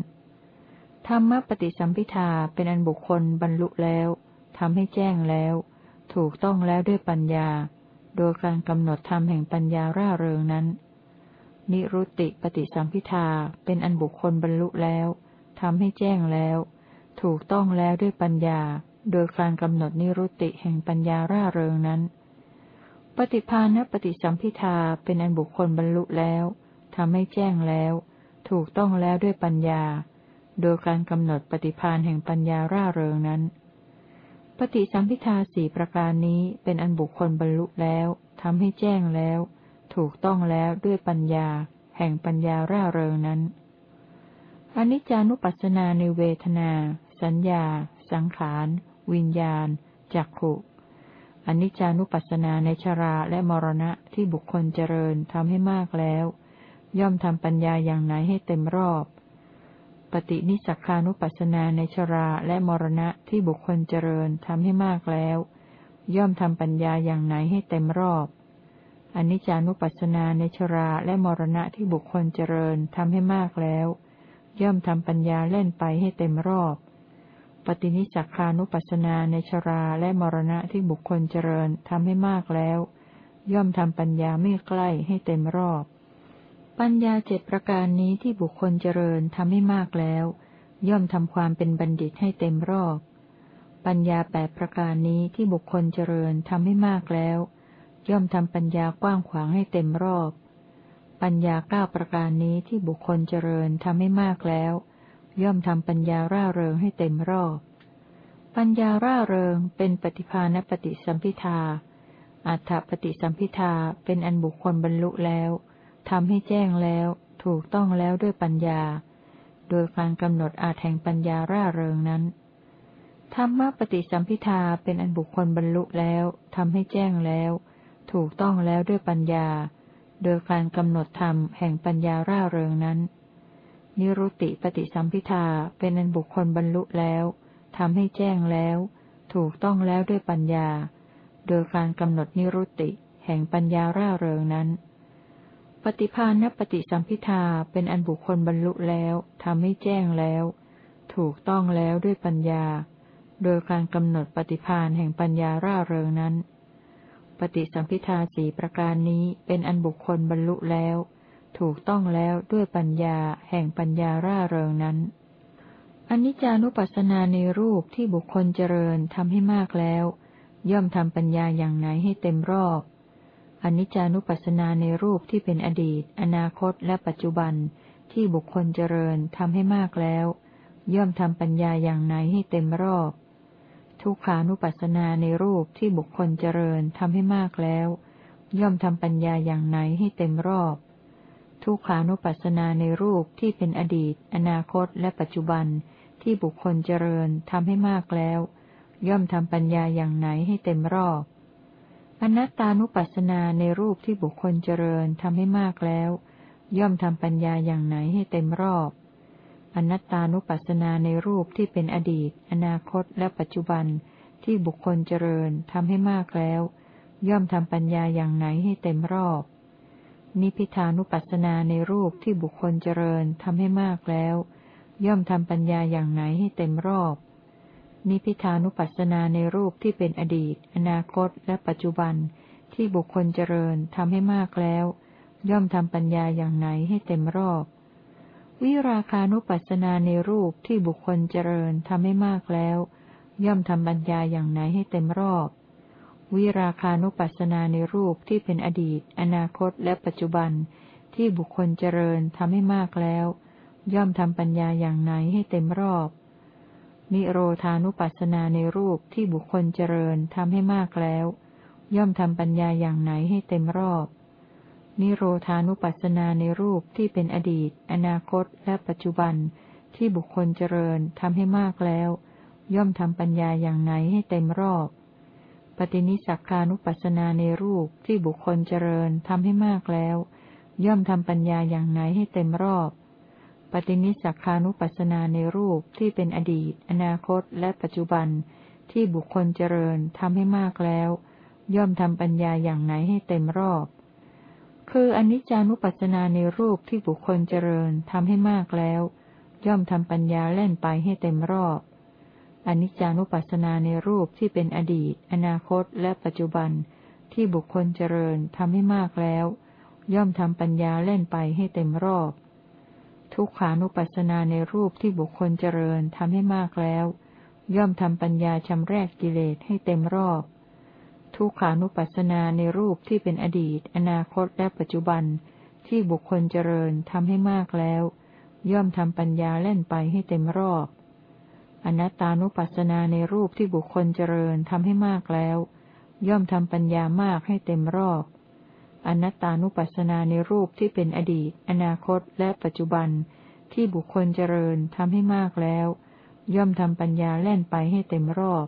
ธรรมปฏิสัมพิทาเป็นอันบุคคลบรรลุแล้วทำให้แจ้งแล้ว ถูกต้องแล้วด้วยปัญญา โดยการกำหนดธรรมแห่งปัญญาร่าเริงนั้น นิรุตติปฏิสัมพิทาเป็นอันบุคคลบรรลุแล้วทำให้แจ้งแล้ว ถูกต้องแล้วด้วยปัญญา โดยการกำหนดนิรุตติแห่งปัญญาร่าเริงนั้น ปฏิภาณปฏิสัมพิทาเป็นอันบุคคลบรรลุแล้ว ทำให้แจ้งแล้ว ถูกต้องแล้วด้วยปัญญา โดยการกำหนดปฏิภาณแห่งปัญญาร่าเริงนั้น ปฏิสัมพิทาสี่ประการนี้เป็นอันบุคคลบรรลุแล้วทำให้แจ้งแล้ว ถูกต้องแล้วด้วยปัญญา แห่งปัญญาร่าเริงนั้นอนิจจานุปัสสนาในเวทนา สัญญา สังขาร วิญญาณ จักขุอนิจจานุปัสสนาในชราและมรณะที่บุคคลเจริญทำให้มากแล้ว ย่อมทำปัญญาอย่างไหนให้เต็มรอบ ปฏินิสักานุปัสสนาในชราและมรณะที่บุคคลเจริญทำให้มากแล้ว ย่อมทำปัญญาอย่างไหนให้เต็มรอบอนิจจานุปัสสนาในชราและมรณะที่บุคคลเจริญทำให้มากแล้ว ย่อมทำปัญญาเล่นไปให้เต็มรอบ ปฏินิสักานุปัสนาในชราและมรณะที่บุคคลเจริญทำให้มากแล้ว ย่อมทำปัญญาไม่ใกล้ให้เต็มรอบ ปัญญาเจ็ดประการนี้ที่บุคคลเจริญทำให้มากแล้ว ย่อมทำความเป็นบัณฑิตให้เต็มรอบ ปัญญาแปดประการนี้ที่บุคคลเจริญทำให้มากแล้ว ย่อมทำปัญญากว้างขวางให้เต็มรอบ ปัญญาเก้าประการนี้ที่บุคคลเจริญทำให้มากแล้ว ย่อมทำปัญญาร่าเริงให้เต็มรอบ ปัญญาร่าเริงเป็นปฏิภาณปฏิสัมพิทาอัฏฐปฏิสัมพิทาเป็นอันบุคคลบรรลุแล้ว ทำให้แจ้งแล้ว ถูกต้องแล้วด้วยปัญญา โดยการกำหนดอาจแห่งปัญญาร่าเริงนั้น ธรรมปฏิสัมพิทาเป็นอันบุคคลบรรลุแล้วทำให้แจ้งแล้ว ถูกต้องแล้วด้วยปัญญา โดยการกำหนดธรรมแห่งปัญญาร่าเริงนั้น นิรุติปฏิสัมพิทาเป็นอันบุคคลบรรลุแล้วทำให้แจ้งแล้ว ถูกต้องแล้วด้วยปัญญา โดยการกำหนดนิรุติแห่งปัญญาร่าเริงนั้น ปฏิภาณปฏิสัมพิทาเป็นอันบุคคลบรรลุแล้วทำให้แจ้งแล้ว ถูกต้องแล้วด้วยปัญญา โดยการกำหนดปฏิภาณแห่งปัญญาร่าเริงนั้น ปฏิสัมพิทาสีประการนี้เป็นอันบุคคลบรรลุแล้ว ถูกต้องแล้วด้วยปัญญาแห่งปัญญาร่าเริงนั้นอนิจจานุปัสสนาในรูปที่บุคคลเจริญทำให้มากแล้ว ย่อมทำปัญญาอย่างไหนให้เต็มรอบ อนิจจานุปัสสนาในรูปที่เป็นอดีต อนาคตและปัจจุบัน ที่บุคคลเจริญทำให้มากแล้ว ย่อมทำปัญญาอย่างไหนให้เต็มรอบ ทุกขานุปัสสนาในรูปที่บุคคลเจริญทำให้มากแล้ว ย่อมทำปัญญาอย่างไหนให้เต็มรอบ ทุกขานุปัสสนาในรูปที่เป็นอดีต อนาคตและปัจจุบัน ที่บุคคลเจริญทำให้มากแล้ว ย่อมทำปัญญาอย่างไหนให้เต็มรอบ อนัตตานุปัสสนาในรูปที่บุคคลเจริญทำให้มากแล้ว ย่อมทำปัญญาอย่างไหนให้เต็มรอบ อนัตตานุปัสสนาในรูปที่เป็นอดีต อนาคตและปัจจุบันที่บุคคลเจริญทำให้มากแล้ว ย่อมทำปัญญาอย่างไหนให้เต็มรอบ นิพิทานุปัสสนาในรูปที่บุคคลเจริญทำให้มากแล้ว ย่อมทำปัญญาอย่างไหนให้เต็มรอบ นิพิทานุปัสสนาในรูปที่เป็นอดีต อนาคต และปัจจุบัน ที่บุคคลเจริญทำให้มากแล้ว ย่อมทำปัญญาอย่างไหนให้เต็มรอบ วิราคานุปัสสนาในรูปที่บุคคลเจริญทำให้มากแล้ว ย่อมทำบัญญาอย่างไหนให้เต็มรอบ วิราคานุปัสสนาในรูปที่เป็นอดีต อนาคต และปัจจุบัน ที่บุคคลเจริญทำให้มากแล้ว ย่อมทำปัญญาอย่างไหนให้เต็มรอบ นิโรธานุปัสสนาในรูปที่บุคคลเจริญทำให้มากแล้ว ย่อมทำปัญญาอย่างไหนให้เต็มรอบ นิโรธานุปัสสนาในรูปที่เป็นอดีต อนาคต และปัจจุบัน ที่บุคคลเจริญทำให้มากแล้ว ย่อมทำปัญญาอย่างไหนให้เต็มรอบ ปฏินิสักานุปัสสนาในรูปที่บุคคลเจริญทำให้มากแล้ว ย่อมทำปัญญาอย่างไหนให้เต็มรอบ ปฏินิสักานุปัสนาในรูปที่เป็นอดีต อนาคต และปัจจุบัน ที่บุคคลเจริญทำให้มากแล้ว ย่อมทำปัญญาอย่างไหนให้เต็มรอบ คืออนิจจานุปัสสนาในรูปที่บุคคลเจริญทำให้มากแล้ว ย่อมทำปัญญาเล่นไปให้เต็มรอบอนิจจานุปัสสนาในรูปที่เป็นอดีต อนาคต และปัจจุบัน ที่บุคคลเจริญทำให้มากแล้ว ย่อมทำปัญญาเล่นไปให้เต็มรอบ ทุกขานุปัสสนาในรูปที่บุคคลเจริญทำให้มากแล้ว ย่อมทำปัญญาชำแรกกิเลสให้เต็มรอบ ทุกขานุปัสสนาในรูปที่เป็นอดีต อนาคตและปัจจุบัน ที่บุคคลเจริญทำให้มากแล้ว ย่อมทำปัญญาเล่นไปให้เต็มรอบ อนัตตานุปัสสนาในรูปที่บุคคลเจริญทำให้มากแล้ว ย่อมทำปัญญามากให้เต็มรอบ อนัตตานุปัสสนาในรูปที่เป็นอดีต อนาคต และปัจจุบัน ที่บุคคลเจริญทำให้มากแล้ว ย่อมทำปัญญาแล่นไปให้เต็มรอบ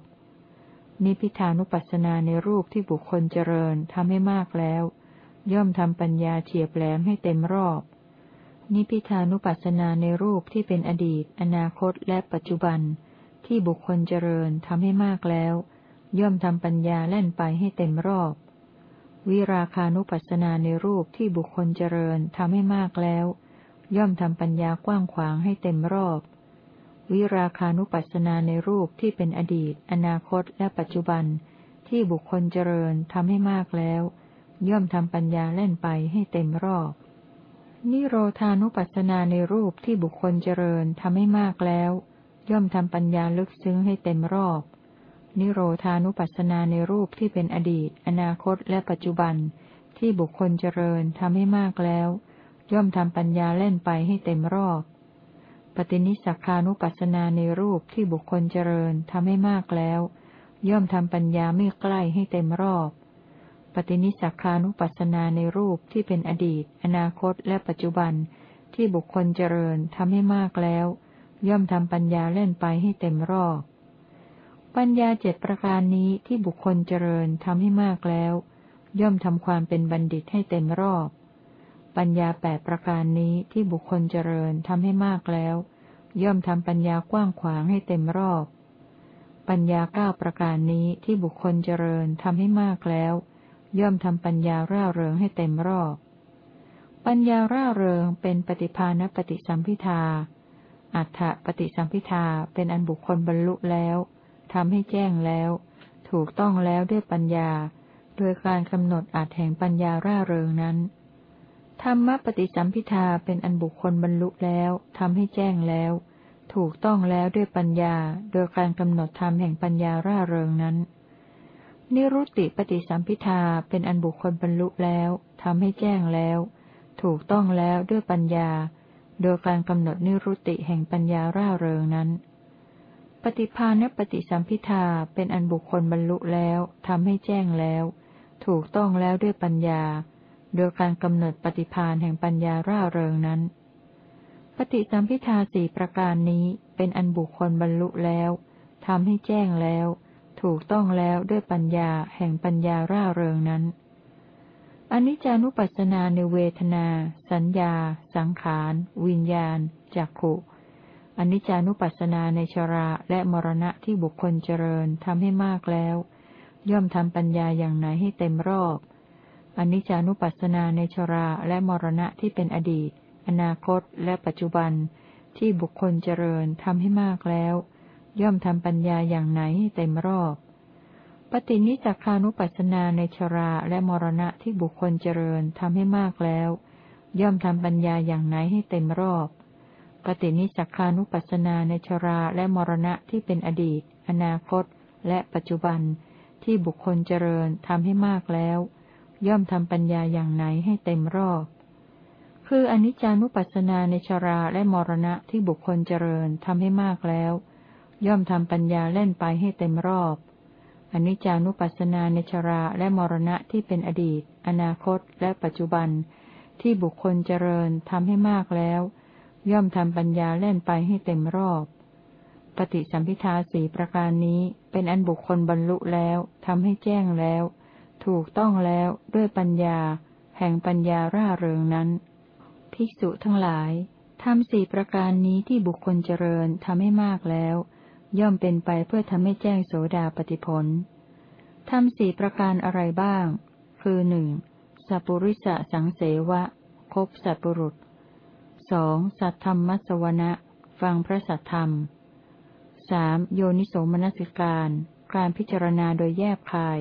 นิพิทานุปัสสนาในรูปที่บุคคลเจริญทำให้มากแล้ว ย่อมทำปัญญาเฉียบแหลมให้เต็มรอบ นิพิทานุปัสสนาในรูปที่เป็นอดีต อนาคต และปัจจุบัน ที่บุคคลเจริญทำให้มากแล้ว ย่อมทำปัญญาแล่นไปให้เต็มรอบ วิราคานุปัสสนาในรูปที่บุคคลเจริญทำให้มากแล้ว ย่อมทำปัญญากว้างขวางให้เต็มรอบ วิราคานุปัสสนาในรูปที่เป็นอดีต อนาคตและปัจจุบัน ที่บุคคลเจริญทำให้มากแล้ว ย่อมทำปัญญาเล่นไปให้เต็มรอบ นิโรธานุปัสสนาในรูปที่บุคคลเจริญทำให้มากแล้ว ย่อมทำปัญญาลึกซึ้งให้เต็มรอบ นิโรธานุปัสสนาในรูปที่เป็นอดีต อนาคตและปัจจุบัน ที่บุคคลเจริญทำให้มากแล้ว ย่อมทำปัญญาเล่นไปให้เต็มรอบ ปฏินิสักานุปัสสนาในรูปที่บุคคลเจริญทำให้มากแล้ว ย่อมทำปัญญาไม่ใกล้ให้เต็มรอบ ปฏินิสักานุปัสสนาในรูปที่เป็นอดีต อนาคตและปัจจุบัน ที่บุคคลเจริญทำให้มากแล้ว ย่อมทำปัญญาเล่นไปให้เต็มรอบ ปัญญาเจ็ดประการนี้ที่บุคคลเจริญทำให้มากแล้ว ย่อมทำความเป็นบัณฑิตให้เต็มรอบ ปัญญาแปดประการนี้ที่บุคคลเจริญทำให้มากแล้ว ย่อมทำปัญญากว้างขวางให้เต็มรอบ ปัญญาเก้าประการนี้ที่บุคคลเจริญทำให้มากแล้ว ย่อมทำปัญญาร่าเริงให้เต็มรอบ ปัญญาร่าเริงเป็นปฏิภาณปฏิสัมพิทาอัฏฐปฏิสัมพิทาเป็นอันบุคคลบรรลุแล้ว ทำให้แจ้งแล้ว ถูกต้องแล้วด้วยปัญญา โดยการกำหนดอาจแห่งปัญญาร่าเริงนั้น ธรรมปฏิสัมพิทาเป็นอันบุคคลบรรลุแล้วทำให้แจ้งแล้ว ถูกต้องแล้วด้วยปัญญา โดยการกำหนดธรรมแห่งปัญญาร่าเริงนั้น นิรุตติปฏิสัมพิทาเป็นอันบุคคลบรรลุแล้วทำให้แจ้งแล้ว ถูกต้องแล้วด้วยปัญญา โดยการกำหนดนิรุตติแห่งปัญญาร่าเริงนั้น ปฏิภาณปฏิสัมพิทาเป็นอันบุคคลบรรลุแล้วทำให้แจ้งแล้ว ถูกต้องแล้วด้วยปัญญา โดยการกำหนดปฏิภาณแห่งปัญญาร่าเริงนั้น ปฏิสัมพิทาสี่ประการนี้เป็นอันบุคคลบรรลุแล้วทำให้แจ้งแล้ว ถูกต้องแล้วด้วยปัญญาแห่งปัญญาร่าเริงนั้นอนิจจานุปัสสนาในเวทนา สัญญา สังขาร วิญญาณจักขุ อนิจจานุปัสสนาในชราและมรณะที่บุคคลเจริญทำให้มากแล้ว ย่อมทำปัญญาอย่างไหนให้เต็มรอบอนิจจานุปัสสนาในชราและมรณะที่เป็นอดีต อนาคตและปัจจุบัน ที่บุคคลเจริญทำให้มากแล้ว ย่อมทำปัญญาอย่างไหนให้เต็มรอบ ปฏินิจักานุปัสสนาในชราและมรณะที่บุคคลเจริญทำให้มากแล้ว ย่อมทำปัญญาอย่างไหนให้เต็มรอบ ปฏินิจักานุปัสสนาในชราและมรณะที่เป็นอดีต อนาคต และปัจจุบัน ที่บุคคลเจริญทำให้มากแล้ว ย่อมทำปัญญาอย่างไหนให้เต็มรอบ คืออนิจจานุปัสสนาในชราและมรณะที่บุคคลเจริญทำให้มากแล้ว ย่อมทำปัญญาเล่นไปให้เต็มรอบอนิจจานุปัสสนาในชราและมรณะที่เป็นอดีต อนาคต และปัจจุบัน ที่บุคคลเจริญทำให้มากแล้ว ย่อมทำปัญญาเล่นไปให้เต็มรอบ ปฏิสัมพิทาสีประการนี้เป็นอันบุคคลบรรลุแล้วทำให้แจ้งแล้ว ถูกต้องแล้วด้วยปัญญา แห่งปัญญาร่าเริงนั้น ภิกษุทั้งหลายทำสี่ประการนี้ที่บุคคลเจริญทำให้มากแล้ว ย่อมเป็นไปเพื่อทำให้แจ้งโสดาปฏิผลทำสี่ประการอะไรบ้าง คือหนึ่งสัปุริสะสังเสวะ คบสัตบุรุษ สองสัตธรรมมัสวนะฟังพระสัทธรรมสามโยนิโสมนสิการ การพิจารณาโดยแยบคาย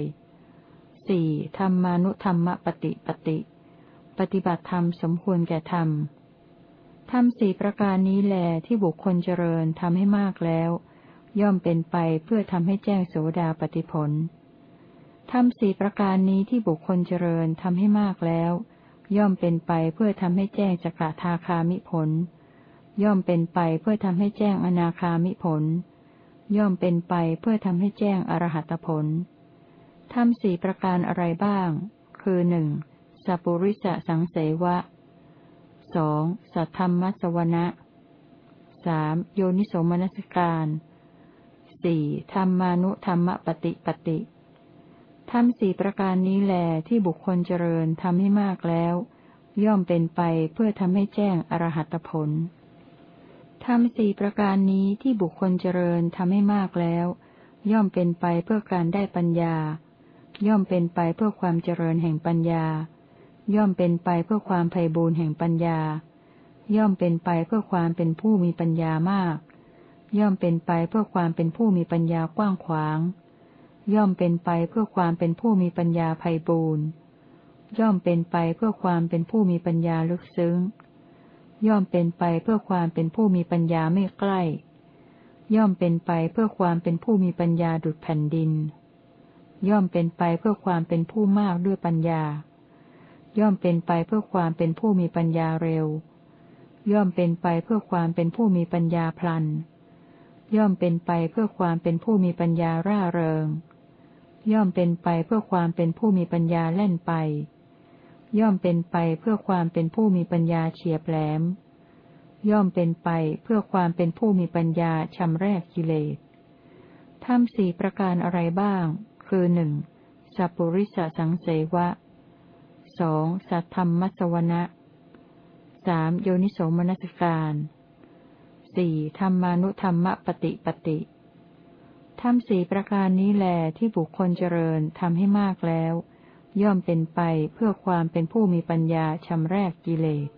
สี่ธรรมานุธรรมปฏิปติปฏิบัติธรรมสมควรแก่ธรรมทำสี่ประการนี้แลที่บุคคลเจริญทำให้มากแล้ว ย่อมเป็นไปเพื่อทำให้แจ้งโสดาปฏิผลทำสี่ประการนี้ที่บุคคลเจริญทำให้มากแล้ว ย่อมเป็นไปเพื่อทำให้แจ้งจักรทาคามิผล ย่อมเป็นไปเพื่อทำให้แจ้งอนาคามิผล ย่อมเป็นไปเพื่อทำให้แจ้งอรหัตผลทำสี่ประการอะไรบ้าง คือหนึ่งสัปุริสสังเสวะสองสัทธรรมัสวนะสามโยนิสมนสิการสี่ธรรมานุธรรมปฏิปติ ทำสี่ประการนี้แลที่บุคคลเจริญทำให้มากแล้ว ย่อมเป็นไปเพื่อทำให้แจ้งอรหัตผลทำสี่ประการนี้ที่บุคคลเจริญทำให้มากแล้ว ย่อมเป็นไปเพื่อการได้ปัญญา ย่อมเป็นไปเพื่อความเจริญแห่งปัญญา ย่อมเป็นไปเพื่อความไพ่บูรณ์แห่งปัญญา ย่อมเป็นไปเพื่อความเป็นผู้มีปัญญามาก ย่อมเป็นไปเพื่อความเป็นผู้มีปัญญากว้างขวาง ย่อมเป็นไปเพื่อความเป็นผู้มีปัญญาไพ่บูรณ์ย่อมเป็นไปเพื่อความเป็นผู้มีปัญญาลึกซึ้ง ย่อมเป็นไปเพื่อความเป็นผู้มีปัญญาไม่ใกล้ ย่อมเป็นไปเพื่อความเป็นผู้มีปัญญาดุจแผ่นดิน ย่อมเป็นไปเพื่อความเป็นผู้มากด้วยปัญญา ย่อมเป็นไปเพื่อความเป็นผู้มีปัญญาเร็ว ย่อมเป็นไปเพื่อความเป็นผู้มีปัญญาพลัน ย่อมเป็นไปเพื่อความเป็นผู้มีปัญญาร่าเริง ย่อมเป็นไปเพื่อความเป็นผู้มีปัญญาแล่นไป ย่อมเป็นไปเพื่อความเป็นผู้มีปัญญาเฉียบแหลม ย่อมเป็นไปเพื่อความเป็นผู้มีปัญญาชำแรกกิเลสทำสี่ประการอะไรบ้าง คือหนึ่งสัพปริสสังเสวะสองสัทธรรมมัสวนะสามโยนิโสมนสการสี่ธรรมานุธรรมปฏิปติ ทำสี่ประการนี้แลที่บุคคลเจริญทำให้มากแล้ว ย่อมเป็นไปเพื่อความเป็นผู้มีปัญญาชำแรกกิเลส